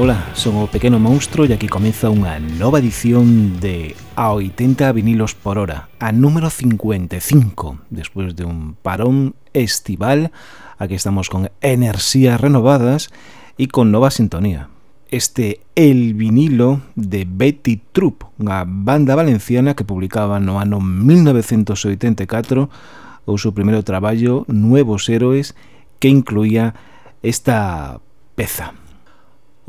Ola, son o Pequeno Monstro e aquí comeza unha nova edición de A 80 vinilos por hora, a número 55, despois de un parón estival, aquí estamos con enerxías renovadas e con nova sintonía. Este El vinilo de Betty Troop, unha banda valenciana que publicaba no ano 1984 o seu primeiro traballo Nuevos Héroes que incluía esta peza.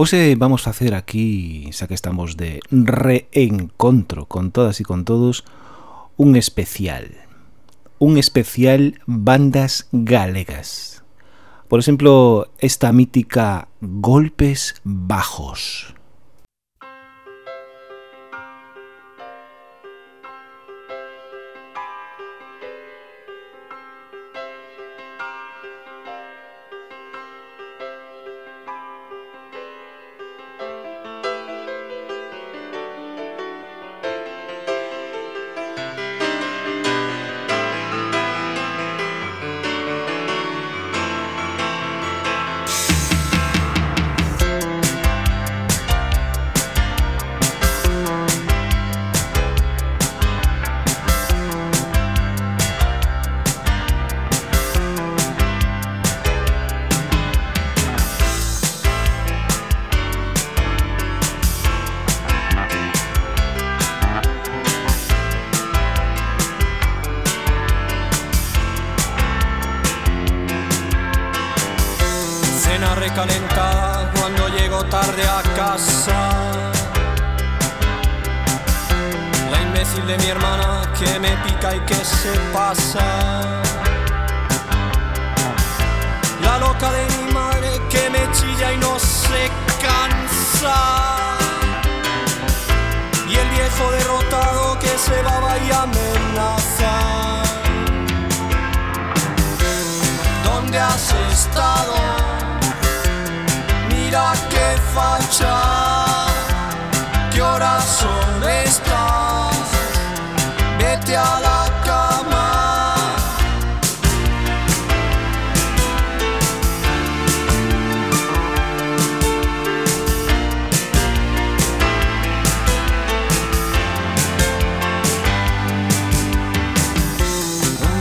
Hoxe vamos facer aquí, xa que estamos de reencontro con todas e con todos, un especial. Un especial bandas galegas. Por exemplo, esta mítica Golpes Bajos. decir de mi hermana que me pica y que se pasa. La loca de mi madre que me chilla y no se cansa. Y el viejo derrotado que se baba y amenaza. ¿Dónde has estado? Mira qué facha, qué horas son estas. Un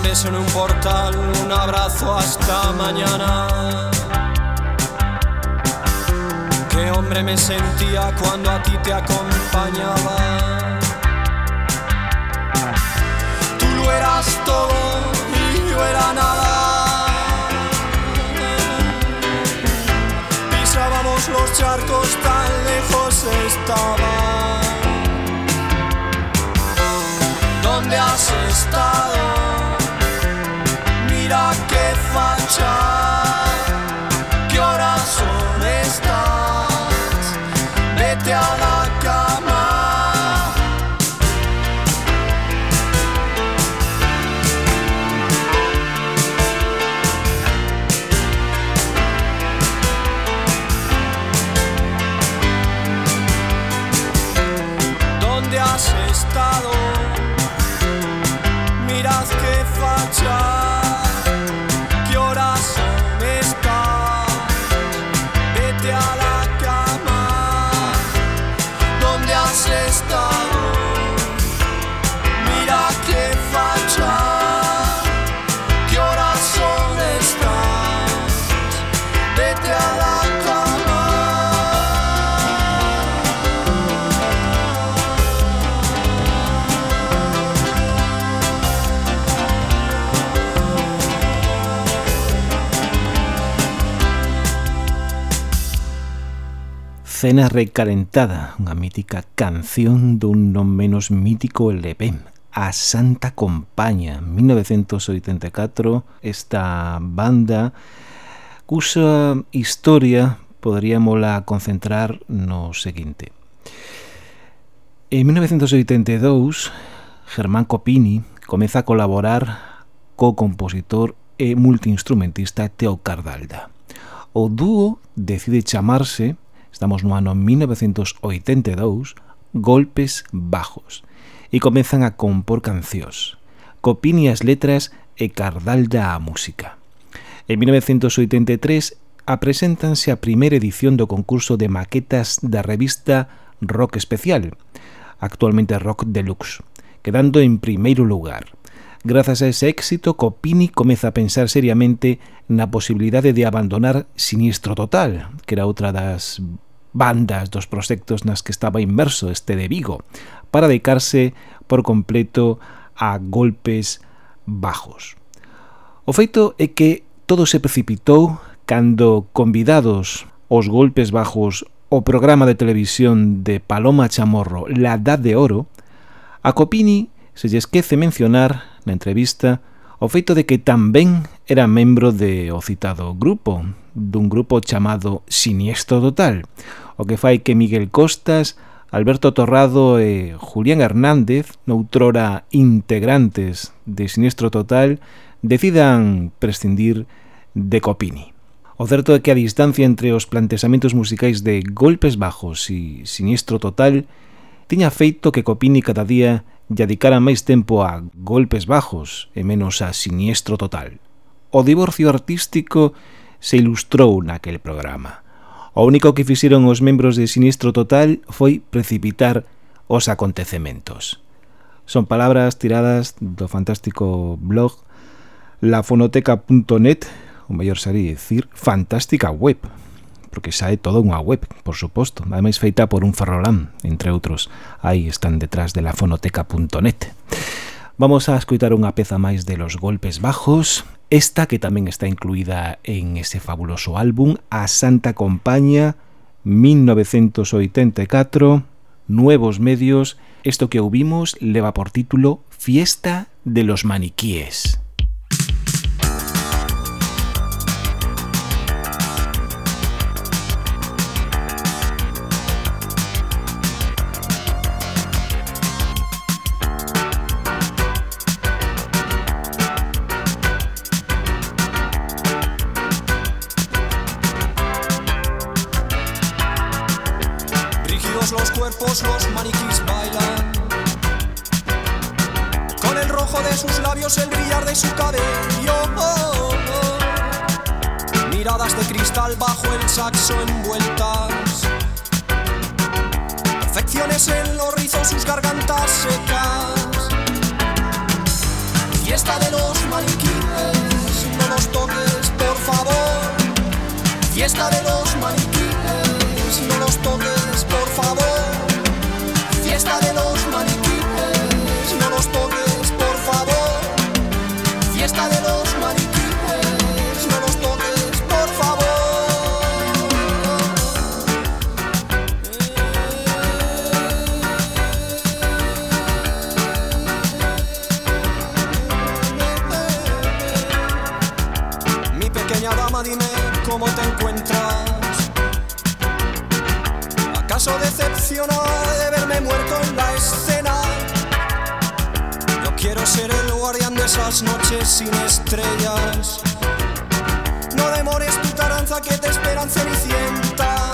beso en un portal, un abrazo hasta mañana. Qué hombre me sentía cuando a ti te acompañaba. Eras todo y yo era nada. Pisábamos los charcos tan lejos estaba. ¿Dónde has estado? mira qué facha, Cena Recalentada, unha mítica canción dun non menos mítico LP, A Santa Compaña, 1984, esta banda cusa historia poderíamola concentrar no seguinte. En 1982, Germán Copini comeza a colaborar co compositor e multiinstrumentista Teo Cardalda. O dúo decide chamarse estamos no ano 1982, Golpes Bajos, e comezan a compor cancións, copini as letras e cardalda a música. En 1983 apreséntanse a primeira edición do concurso de maquetas da revista Rock Especial, actualmente Rock Deluxe, quedando en primeiro lugar. Grazas a ese éxito, Copini comeza a pensar seriamente na posibilidade de abandonar Sinistro Total, que era outra das bandas dos proxectos nas que estaba inmerso este de Vigo para dedicarse por completo a golpes bajos. O feito é que todo se precipitou cando convidados os golpes bajos o programa de televisión de Paloma Chamorro La Edad de Oro, a Copini se lle esquece mencionar na entrevista o feito de que tamén era membro de o citado grupo, dun grupo chamado Siniestro Total, o que fai que Miguel Costas, Alberto Torrado e Julián Hernández, noutrora integrantes de Siniestro Total, decidan prescindir de Copini. O certo é que a distancia entre os plantexamentos musicais de Golpes Bajos e Sinistro Total tiña feito que Copini cada día dedicara máis tempo a golpes bajos e menos a siniestro total. O divorcio artístico se ilustrou naquel programa. O único que fixeron os membros de Sinistro Total foi precipitar os acontecementos. Son palabras tiradas do fantástico blog lafonoteca.net, o mellor sería dicir, fantástica web, porque xa é toda unha web, por suposto, ademais feita por un ferrolán, entre outros. Aí están detrás de lafonoteca.net. Vamos a escutar unha peza máis de Los Golpes Bajos, esta que tamén está incluída en ese fabuloso álbum, A Santa Compaña, 1984, Nuevos Medios, isto que ouvimos leva por título Fiesta de los Maniquíes. El brillar de su cabello. Miradas de cristal bajo el saxo envueltas. Perfecciones en los rizos, sus gargantas secas. Fiesta de los maniquíes, no los toques, por favor. Fiesta de los de verme muerto en la escena? Quiero ser el guardián de esas noches sin estrellas. No demores tu taranza que te esperan cenicienta.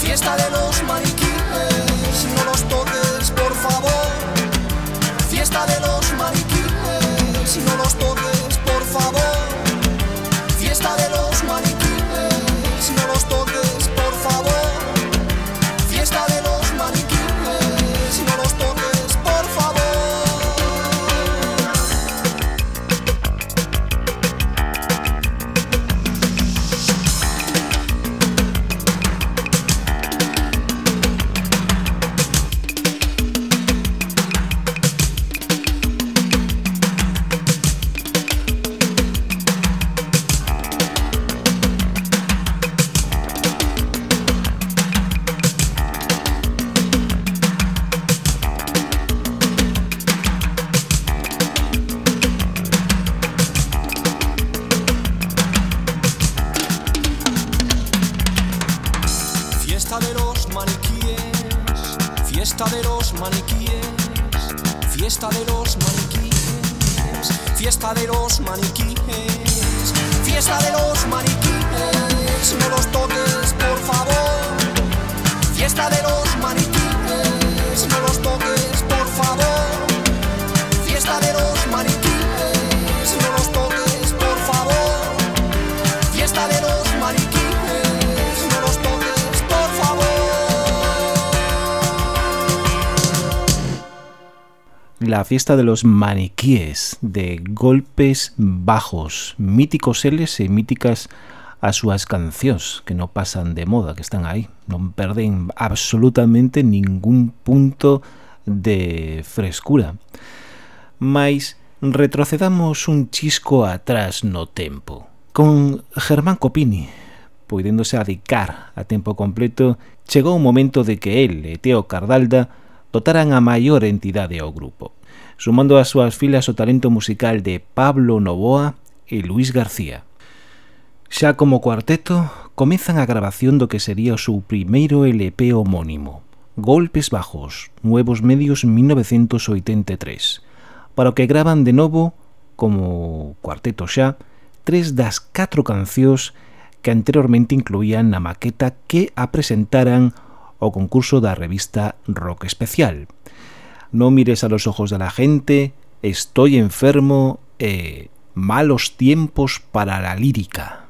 Fiesta de los maniquíes, fiesta de los maniquíes, fiesta de la fiesta de los maniquíes, de golpes bajos, míticos eles e míticas as súas cancións que non pasan de moda, que están aí, non perden absolutamente ningún punto de frescura. Mais retrocedamos un chisco atrás no tempo. Con Germán Copini, poidéndose adicar a tempo completo, chegou o momento de que el e Teo Cardalda dotaran a maior entidade ao grupo sumando ás súas filas o talento musical de Pablo Novoa e Luis García. Xa como cuarteto, comezan a grabación do que sería o seu primeiro LP homónimo, Golpes Bajos, Nuevos Medios 1983, para o que graban de novo, como cuarteto xa, tres das catro cancións que anteriormente incluían na maqueta que a presentaran ao concurso da revista Rock Especial, No mires a los ojos de la gente, estoy enfermo e malos tiempos para la lírica.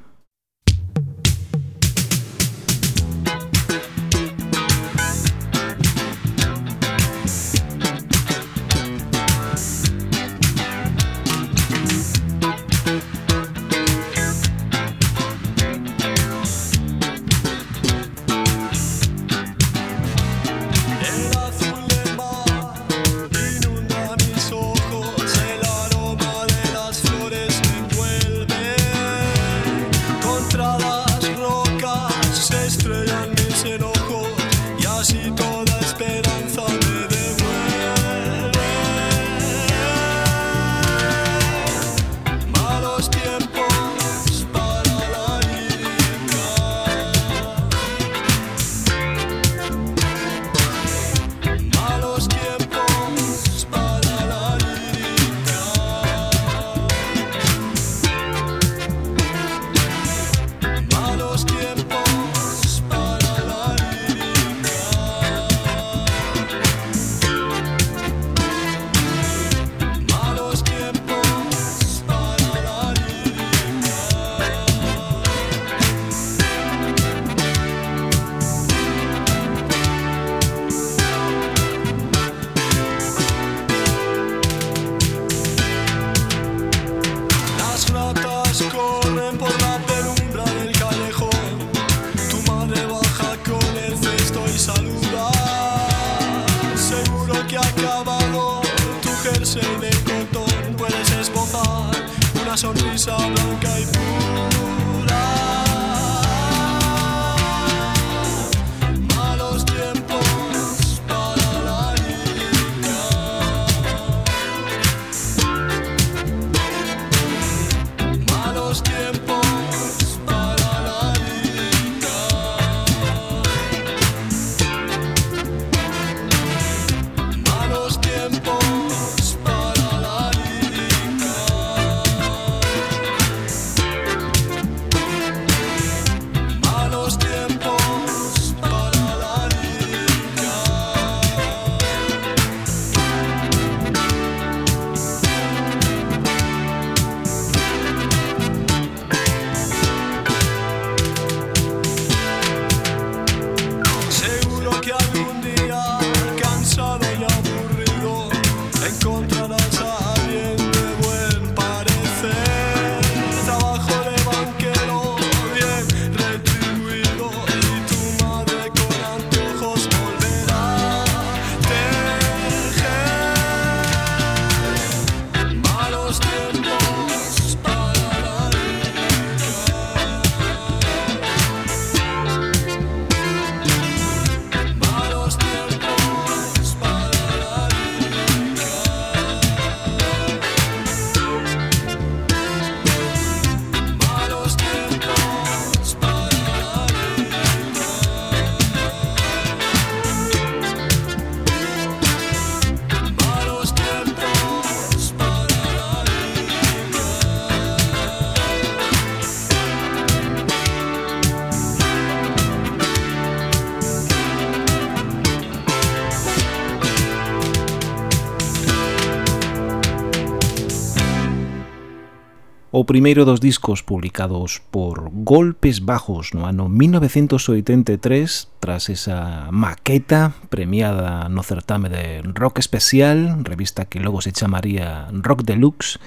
O primeiro dos discos publicados por Golpes Bajos no ano 1983 tras esa maqueta premiada no certame de Rock Especial, revista que logo se chamaría Rock Deluxe,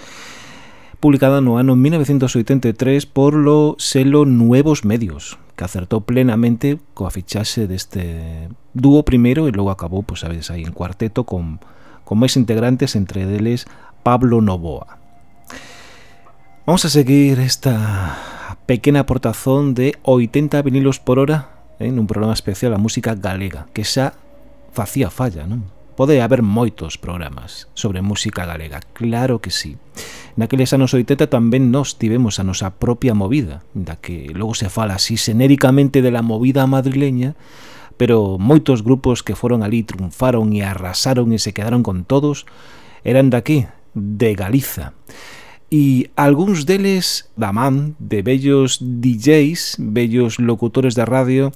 publicada no ano 1983 por lo selo Nuevos Medios, que acertou plenamente coa fichaxe deste dúo primeiro e logo acabou, pois sabes, aí en cuarteto con, con máis integrantes, entre deles Pablo Novoa. Vamos a seguir esta pequena aportazón de 80 vinilos por hora en un programa especial a música galega, que xa facía falla, non? Pode haber moitos programas sobre música galega, claro que sí. Naqueles anos 80 tamén nos tivemos a nosa propia movida, da que logo se fala así xenéricamente de la movida madrileña, pero moitos grupos que foron ali triunfaron e arrasaron e se quedaron con todos eran daqui, de Galiza e algúns deles da man de bellos DJs, bellos locutores de radio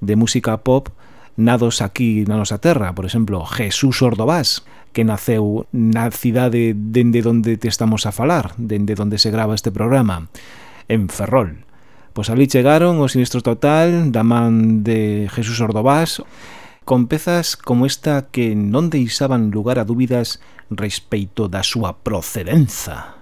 de música pop nados aquí na nosa terra, por exemplo, Jesús Ordovás, que naceu na cidade dende onde te estamos a falar, dende onde se grava este programa, en Ferrol. Pois ali chegaron o Sinistro Total da man de Jesús Ordovás, con pezas como esta que non deixaban lugar a dúbidas respeito da súa procedenza.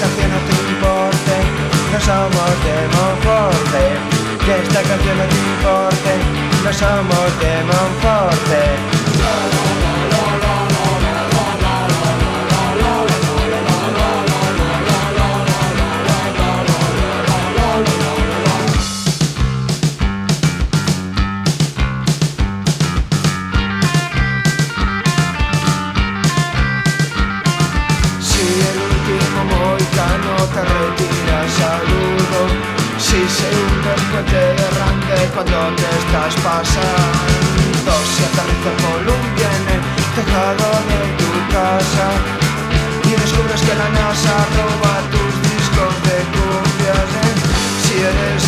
canción no te importe, no somos de Monforte Que esta canción no te importe, no somos de Monforte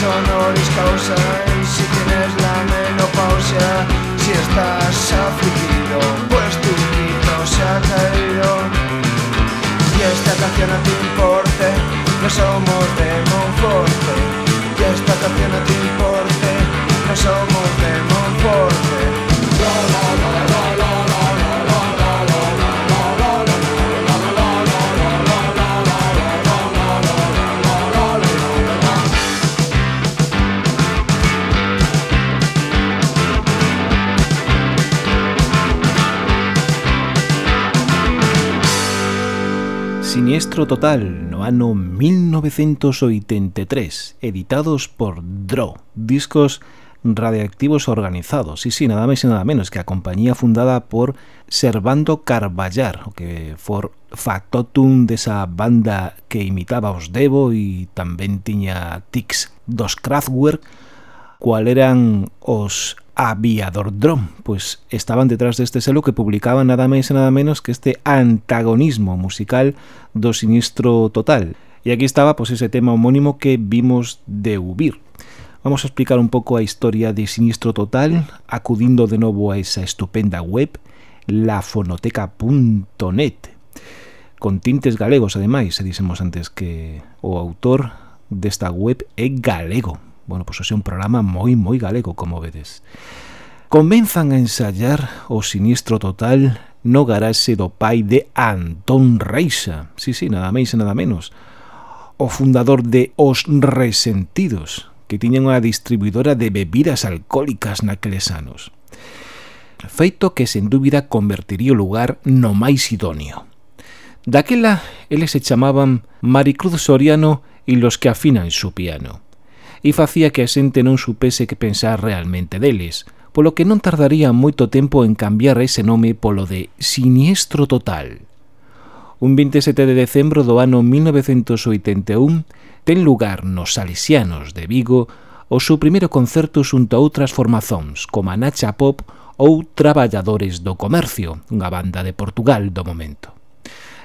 honoris causa y si tienes la menopausia Si estás afligido pues tu grito se ha caído. Y esta canción no te importe, no somos de Siniestro Total no ano 1983, editados por DRO, discos radioactivos organizados. e si, nada máis e nada menos que a compañía fundada por Servando Carballar, o que for factotum desa banda que imitaba os Devo e tamén tiña tics dos Kraftwerk, cual eran os Aviadordrome, pois estaban detrás deste selo que publicaba nada máis e nada menos que este antagonismo musical do Sinistro Total. E aquí estaba pois, ese tema homónimo que vimos de Ubir. Vamos a explicar un pouco a historia de Sinistro Total acudindo de novo a esa estupenda web lafonoteca.net con tintes galegos, ademais, se dixemos antes que o autor desta web é galego. Bueno, pois pues, é un programa moi, moi galego, como vedes. Comenzan a ensayar oh o sinistro total no garaxe do pai de Antón Reixa. Sí, sí, nada máis e nada menos. O fundador de Os Resentidos, que tiña unha distribuidora de bebidas alcohólicas naqueles anos. Feito que, sen dúbida, convertiría o lugar no máis idóneo. Daquela, eles se chamaban Maricruz Soriano e los que afinan su piano e facía que a xente non supese que pensar realmente deles, polo que non tardaría moito tempo en cambiar ese nome polo de Siniestro Total. Un 27 de decembro do ano 1981 ten lugar nos Salesianos de Vigo o seu primeiro concerto xunto a outras formazóns, como a Nacha Pop ou Traballadores do Comercio, unha banda de Portugal do momento.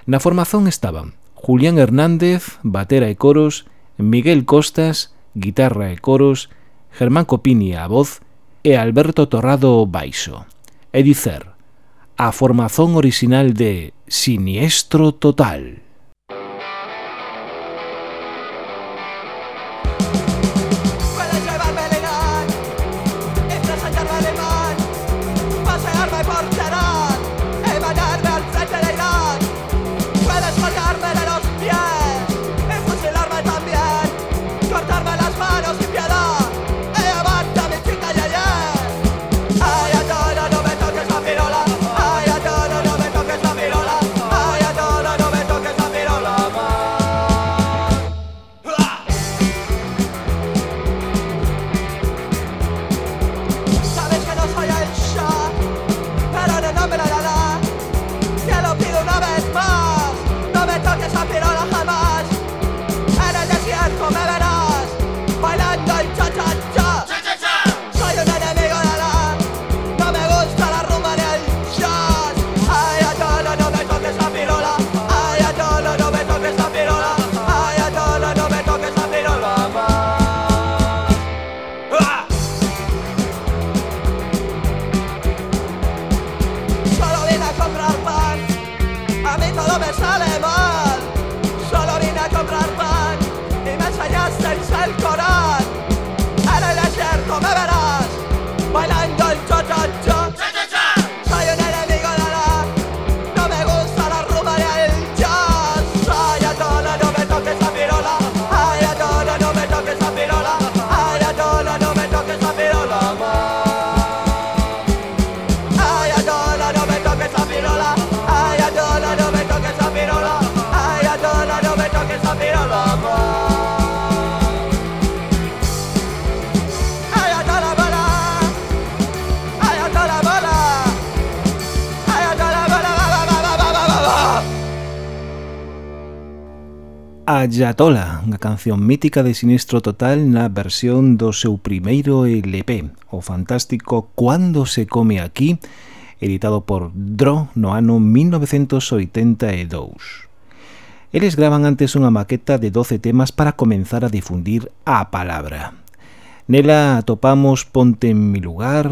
Na formazón estaban Julián Hernández, batera e coros, Miguel Costas guitarra e coros, Germán Copini a voz e Alberto Torrado baixo. E dicer, a formación orixinal de Siniestro Total. Ayatola, unha canción mítica de Sinistro Total na versión do seu primeiro LP, o fantástico Cuando se come aquí, editado por Dro no ano 1982. Eles graban antes unha maqueta de 12 temas para comenzar a difundir a palabra. Nela atopamos Ponte en mi lugar,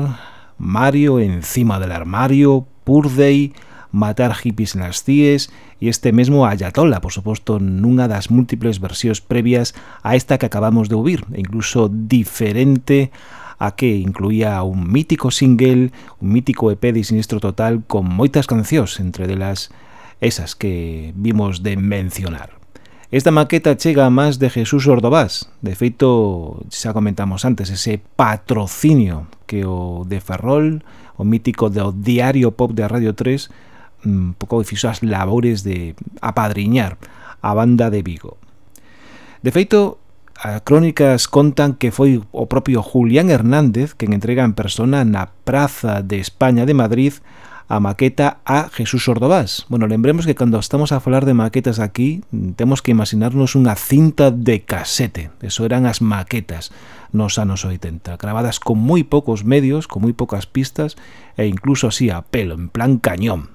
Mario encima del armario, Purdey, matar hippies nas CIEs e este mesmo Ayatollah, por suposto, nunha das múltiples versións previas a esta que acabamos de ouvir, e incluso diferente a que incluía un mítico single, un mítico EP de Sinistro Total con moitas cancións, entre delas esas que vimos de mencionar. Esta maqueta chega a más de Jesús Ordovás. De feito, xa comentamos antes, ese patrocinio que o de Ferrol, o mítico do Diario Pop de Radio 3, Mm, un pouco fixo as labores de apadriñar a banda de Vigo. De feito, as crónicas contan que foi o propio Julián Hernández quen entrega en persona na Praza de España de Madrid a maqueta a Jesús Ordovás. Bueno, lembremos que cando estamos a falar de maquetas aquí, temos que imaginarnos unha cinta de casete. Eso eran as maquetas nos anos 80, grabadas con moi poucos medios, con moi poucas pistas e incluso así a pelo, en plan cañón.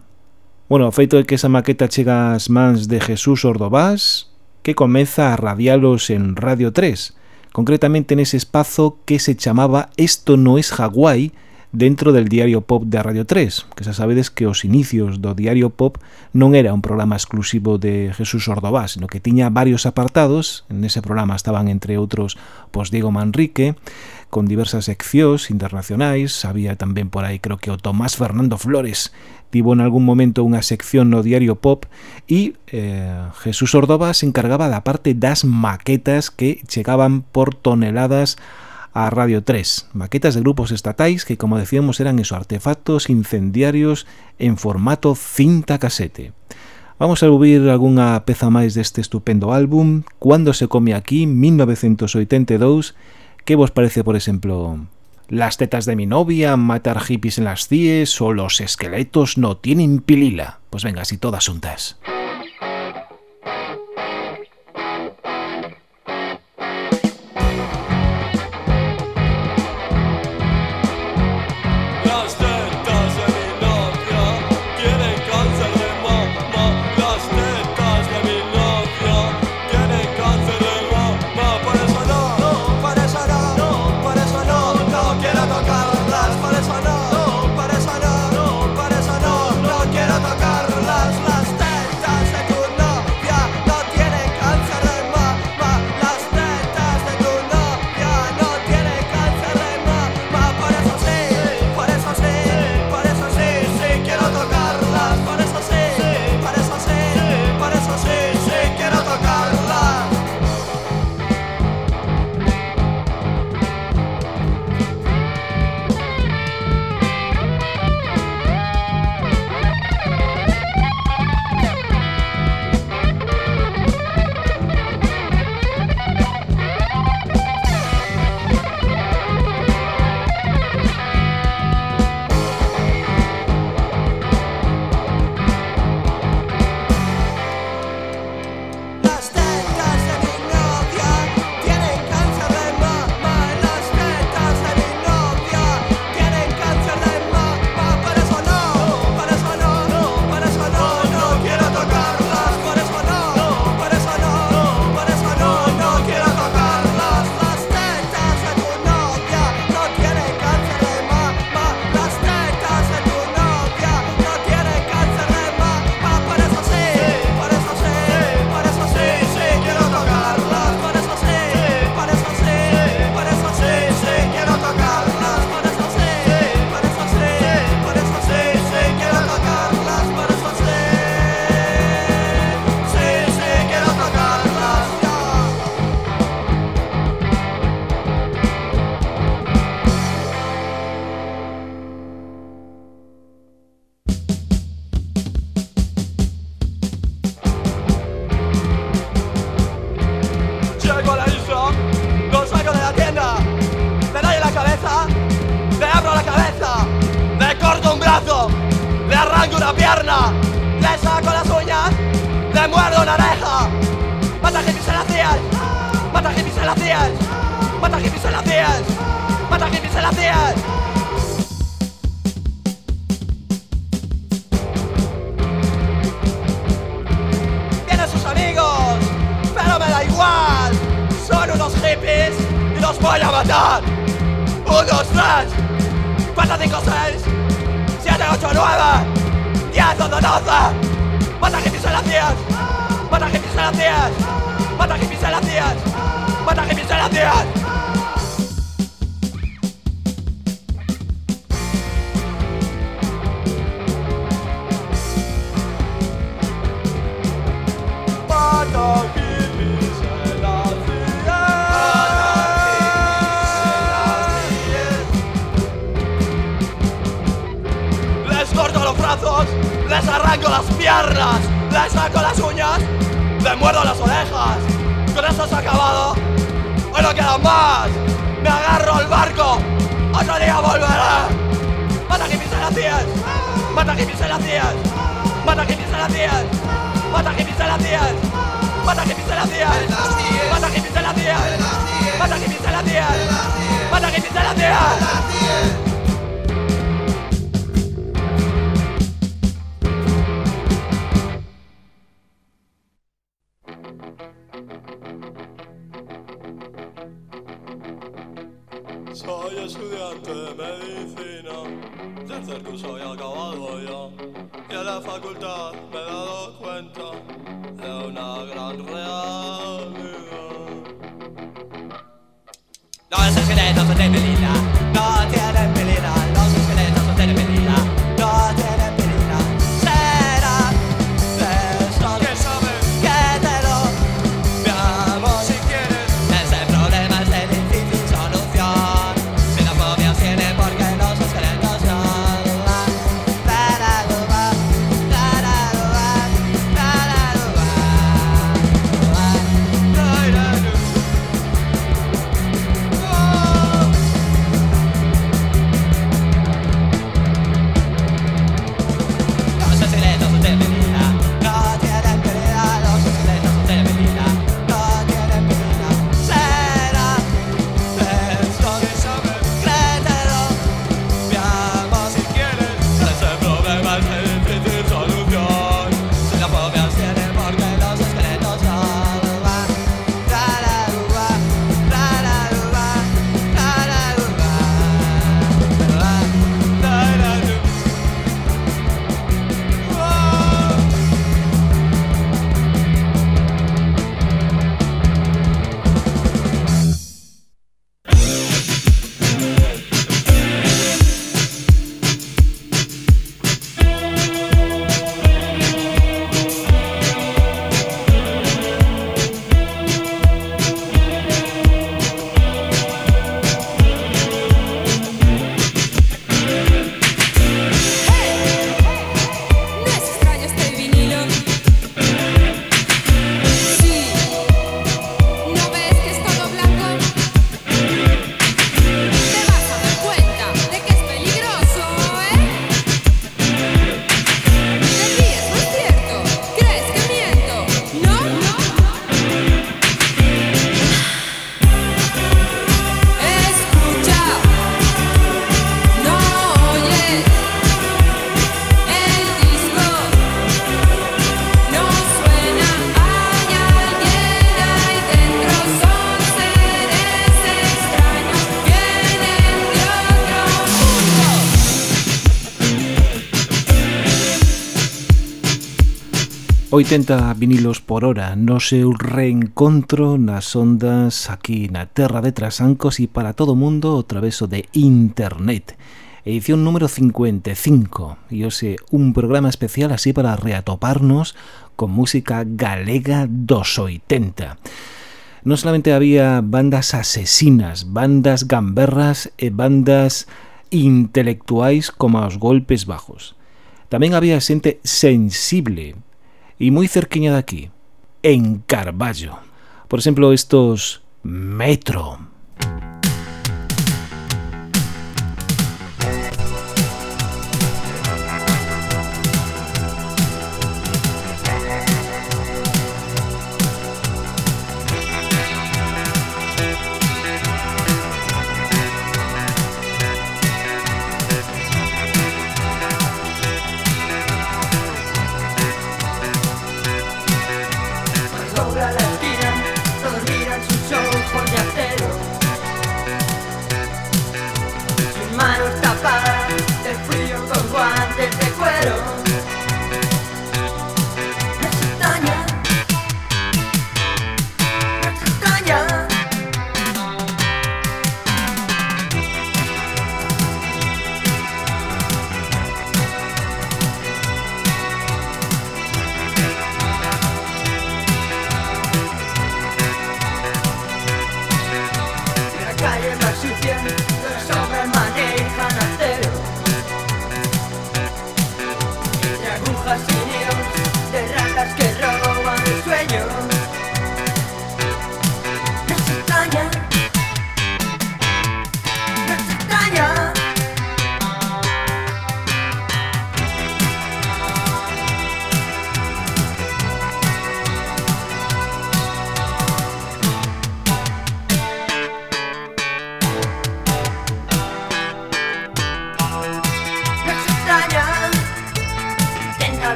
Bueno, feito é que esa maqueta chega ás mans de Jesús Ordovás, que comeza a radialos en Radio 3, concretamente nese espazo que se chamaba Esto no es Hawái, dentro del Diario Pop da Radio 3, que xa sabedes que os inicios do Diario Pop non era un programa exclusivo de Jesús Ordová, sino que tiña varios apartados, en ese programa estaban entre outros pois Diego Manrique, con diversas seccións internacionais, había tamén por aí creo que o Tomás Fernando Flores tivo en algún momento unha sección no Diario Pop e eh, Jesús Ordová se encargaba da parte das maquetas que chegaban por toneladas a a Radio 3, maquetas de grupos estatais que, como decíamos, eran esos artefactos incendiarios en formato cinta casete. Vamos a ouvir algunha peza máis deste estupendo álbum, Cuando se come aquí, 1982, que vos parece, por exemplo, Las tetas de mi novia, matar hippies en las cies o los esqueletos no tienen pilila. Pues venga, así todas juntas. Música 4, 5, 6, 7, 8, 9, 10, 11, 12. Mata hippies a las 10. Mata hippies a las 10. Mata hippies a las 10. Mata las 10. arranco las piernas, le saco las uñas, le muerdo las orejas. Con eso se ha acabado, hoy no queda más. Me agarro al barco, otro día volveré. Mata que pisen las tías, mata que pisen las tías, mata que pisen las tías, mata que pisen las tías, mata que pisen las tías, mata que pisen las tías, mata que pisen las tías, mata que pisen las tías. 80 vinilos por hora no seu reencontro nas ondas aquí na terra de Trasancos e para todo o mundo o traveso de internet. Edición número 55 e hoxe un programa especial así para reatoparnos con música galega dos 80. Non solamente había bandas asesinas, bandas gamberras e bandas intelectuais como os golpes bajos. Tamén había xente sensible y muy cerquiña de aquí, en Carballo. Por ejemplo, estos Metro.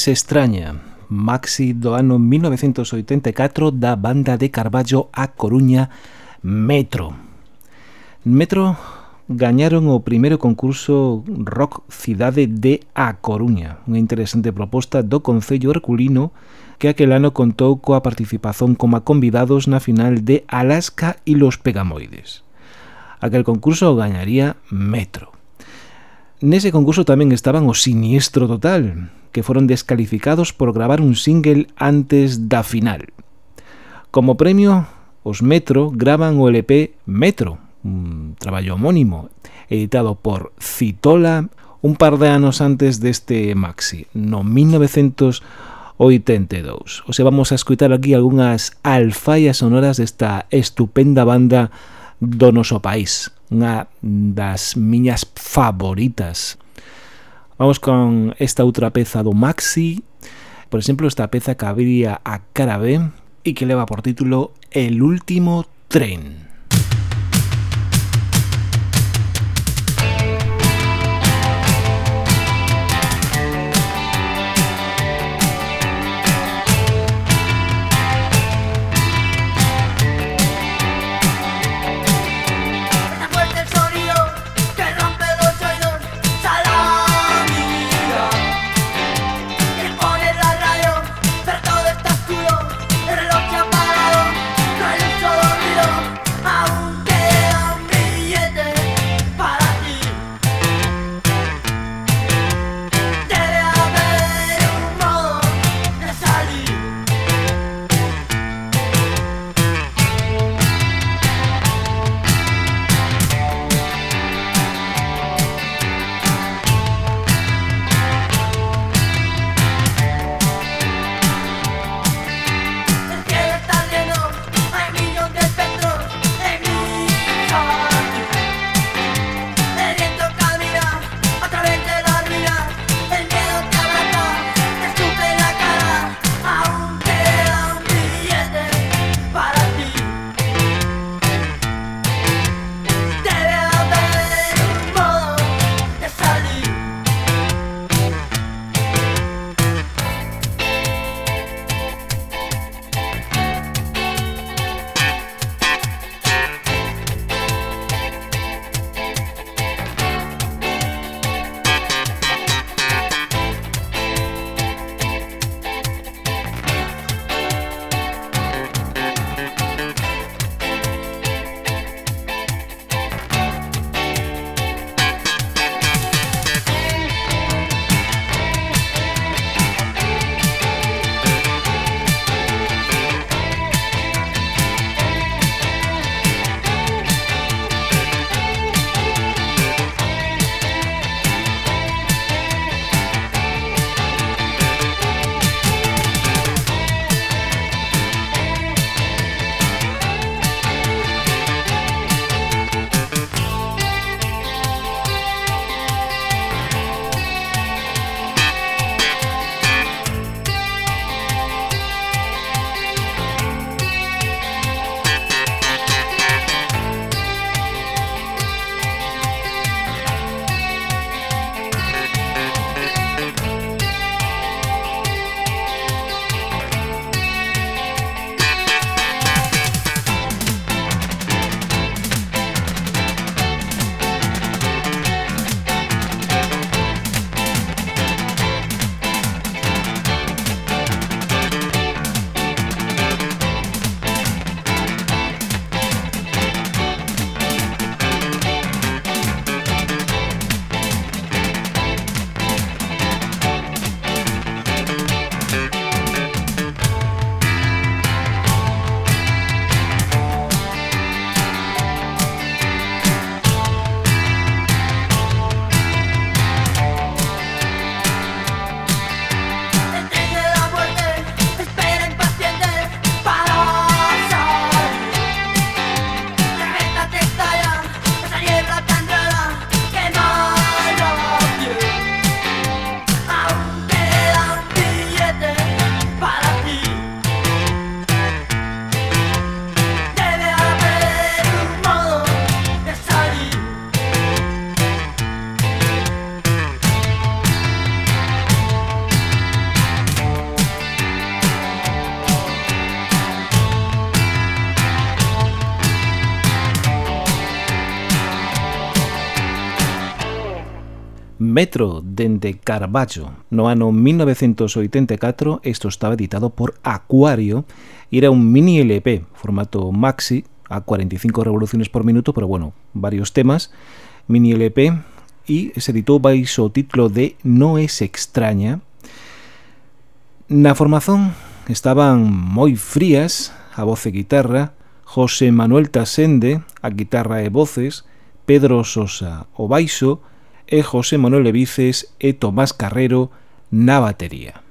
se Extraña, maxi do ano 1984 da banda de Carballo a Coruña Metro. Metro gañaron o primeiro concurso Rock Cidade de A Coruña, unha interesante proposta do Concello Herculino que aquel ano contou coa participación como convidados na final de Alaska e los Pegamoides. Aquel concurso gañaría Metro. Nese concurso tamén estaban o Siniestro Total, que foron descalificados por gravar un single antes da final. Como premio, os Metro gravan o LP Metro, un traballo homónimo, editado por Citola un par de anos antes deste maxi, no 1982. O sea, vamos a escutar aquí algunhas alfaias sonoras desta estupenda banda do noso país unha das miñas favoritas. Vamos con esta outra peza do Maxi, por exemplo, esta peza que abría a cara B e que leva por título El último tren. Metro, dende Carballo. No ano 1984, isto estaba editado por Acuario, e era un mini LP, formato maxi, a 45 revoluciones por minuto, pero bueno, varios temas, mini LP, e se editou baixo o título de No es extraña. Na formazón estaban moi frías, a voz e guitarra, José Manuel Tasende, a guitarra e voces, Pedro Sosa, o baixo, e José Manuel Levices e Tomás Carrero na batería.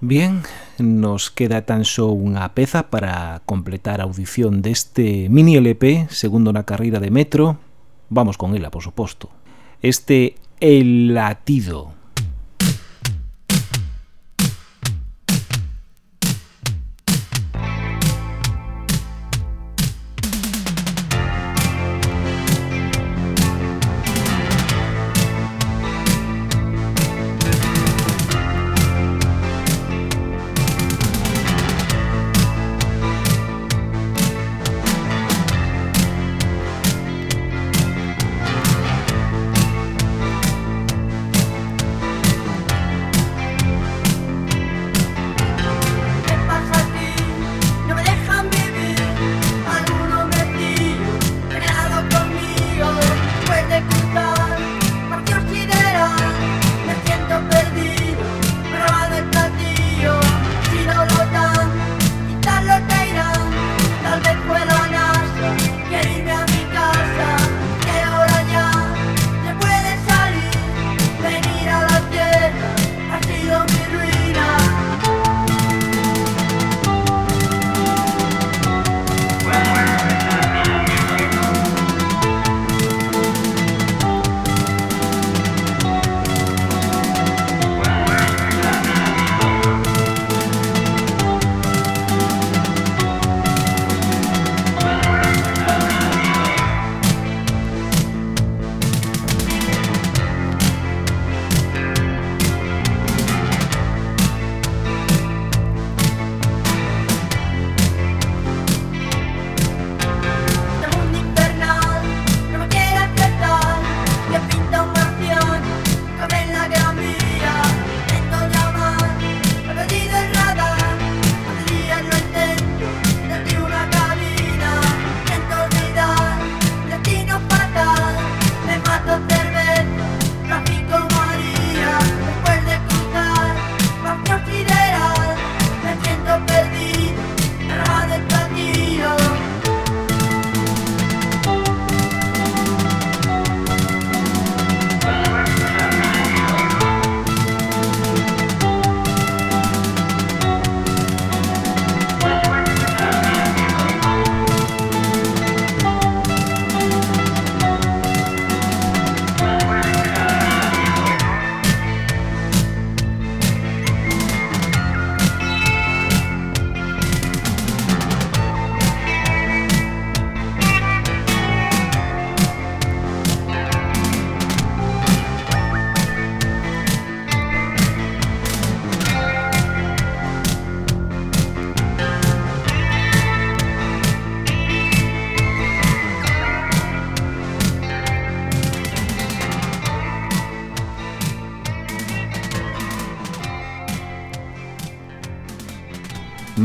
Bien, nos queda tan só unha peza para completar a audición deste mini LP, segundo na carreira de metro. Vamos con ela, por suposto. Este El Latido.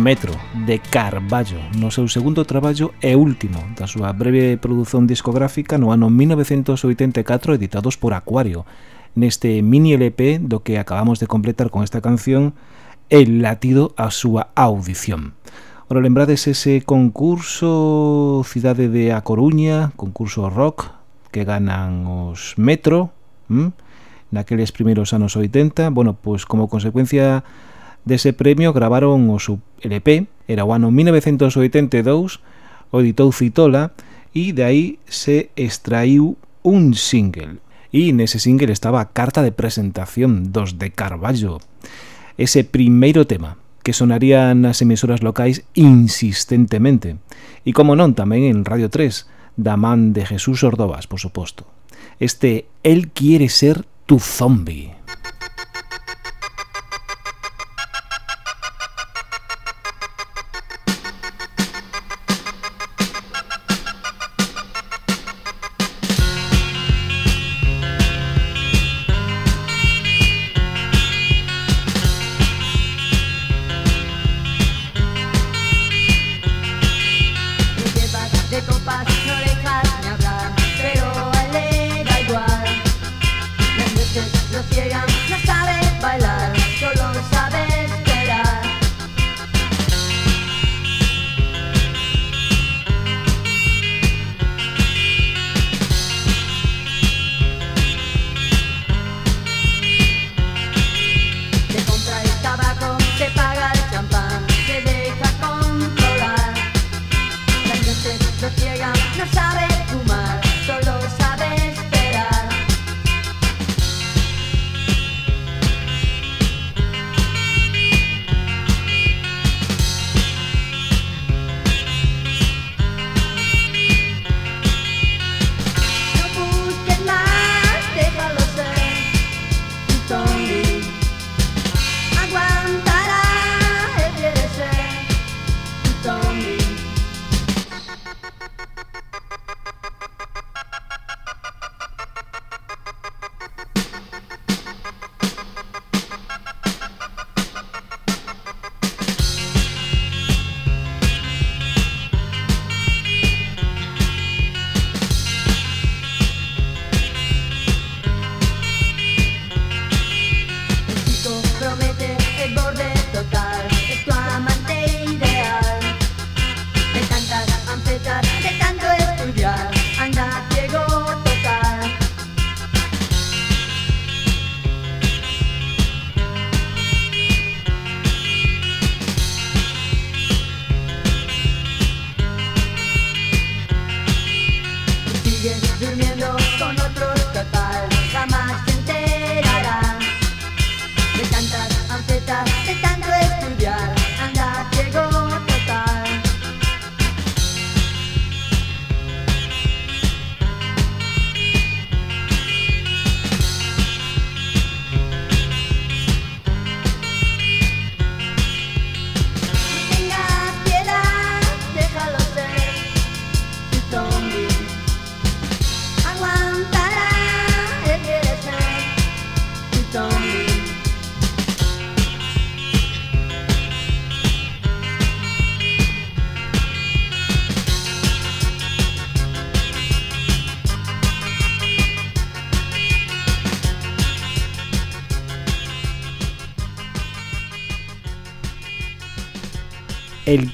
Metro, de Carballo, no seu segundo traballo e último da súa breve produción discográfica no ano 1984 editados por Acuario. Neste mini LP do que acabamos de completar con esta canción, El latido a súa audición. Ora, lembrades ese concurso Cidade de A Coruña, concurso rock que ganan os Metro, ¿m? naqueles primeiros anos 80, bueno, pois como consecuencia dese premio gravaron o seu LP, era o ano 1982, o editou Citola e de aí se extraiu un single. E nese single estaba a carta de presentación dos de Carballo. Ese primeiro tema que sonaría nas emisoras locais insistentemente. E como non, tamén en Radio 3, da man de Jesús Ordovas, por suposto. Este El quiere ser tu zombie.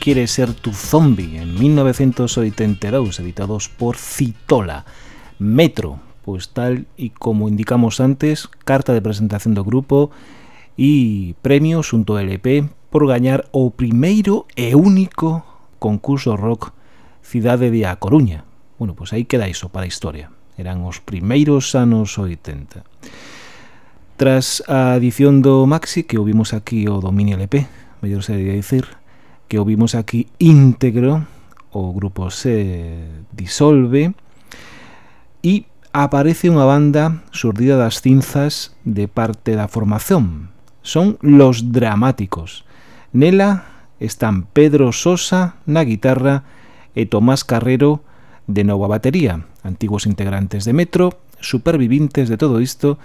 Quiere ser tu zombie en 1982, editados por Citola. Metro, pois tal e como indicamos antes, carta de presentación do grupo e premio xunto LP por gañar o primeiro e único concurso rock Cidade de A Coruña. Bueno, pois aí queda iso para a historia. Eran os primeiros anos 80. Tras a edición do Maxi, que ouvimos aquí o dominio LP, mellor sería dicir, que ouvimos aquí íntegro, o grupo se disolve e aparece unha banda surdida das cinzas de parte da formación. Son Los Dramáticos. Nela están Pedro Sosa na guitarra e Tomás Carrero de Nova batería, antigos integrantes de Metro, supervivintes de todo isto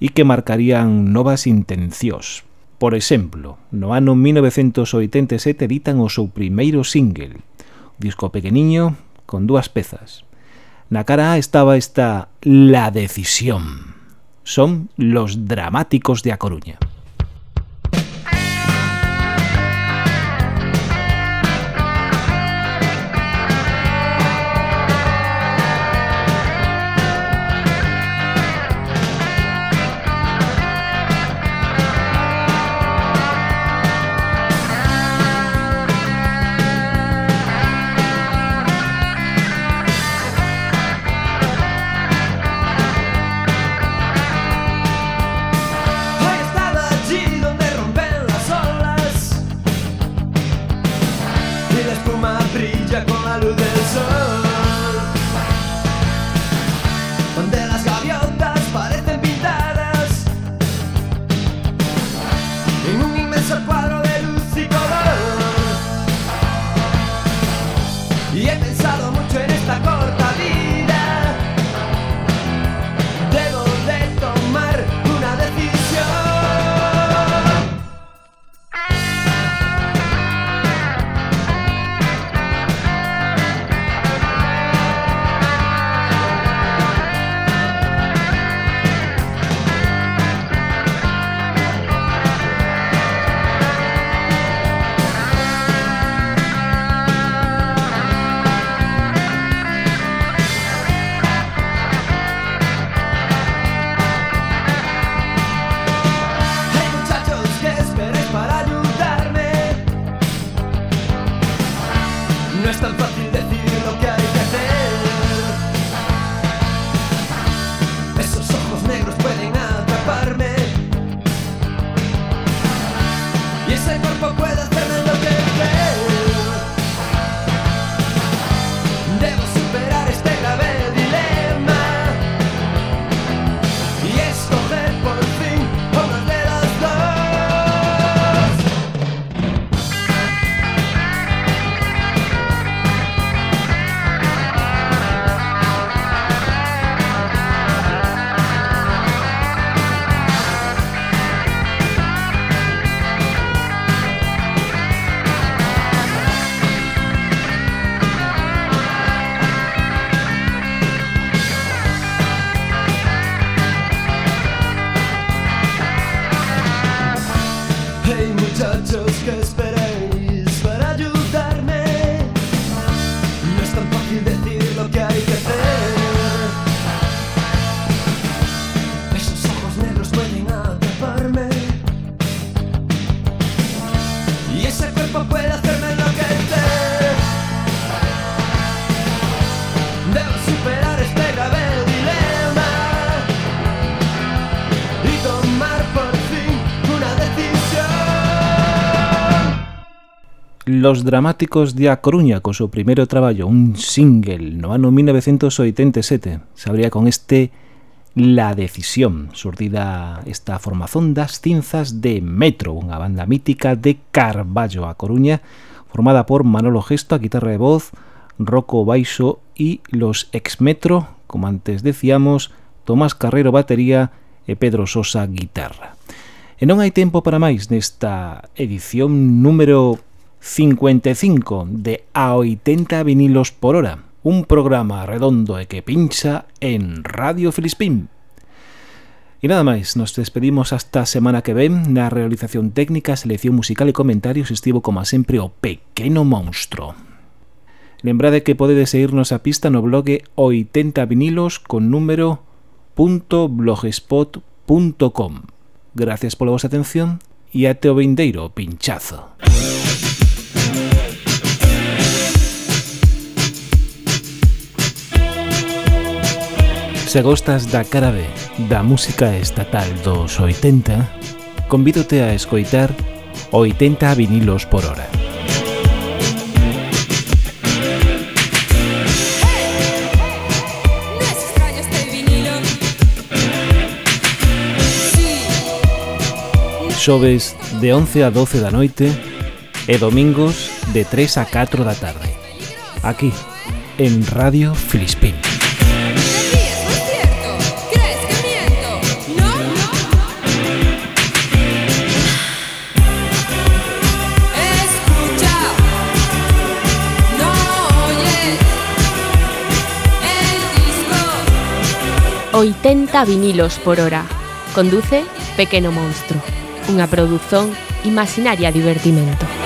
e que marcarían novas intencións. Por exemplo, no ano 1987 editan o seu primeiro single, disco pequeniño con dúas pezas. Na cara A estaba esta La Decisión. Son los dramáticos de A Coruña. hasta el patio. os dramáticos de A Coruña co seu primeiro traballo, un single no ano 1987. Sabría con este La Decisión, surdida esta formazón das cinzas de Metro, unha banda mítica de Carballo a Coruña, formada por Manolo Gesto a guitarra e voz, Rocco Baixo e los ex-Metro, como antes decíamos, Tomás Carrero batería e Pedro Sosa guitarra. E non hai tempo para máis nesta edición número 55 de a 80 vinilos por hora, un programa redondo e que pincha en Radio Filispín. E nada máis, nos despedimos hasta a semana que ven na realización técnica, selección musical e comentarios estivo como sempre o pequeno monstro. Lembrade que podedes seguirnos a pista no blog 80 vinilos con número .blogspot.com Gracias pola vosa atención e ate o vindeiro pinchazo. Se gostas da cara B da música estatal dos 80, convídote a escoitar 80 vinilos por hora. xoves de 11 a 12 da noite e domingos de 3 a 4 da tarde. Aquí, en Radio Filispín. 80 vinilos por hora. Conduce Pequeno Monstro, unha produción imaginaria divertimento.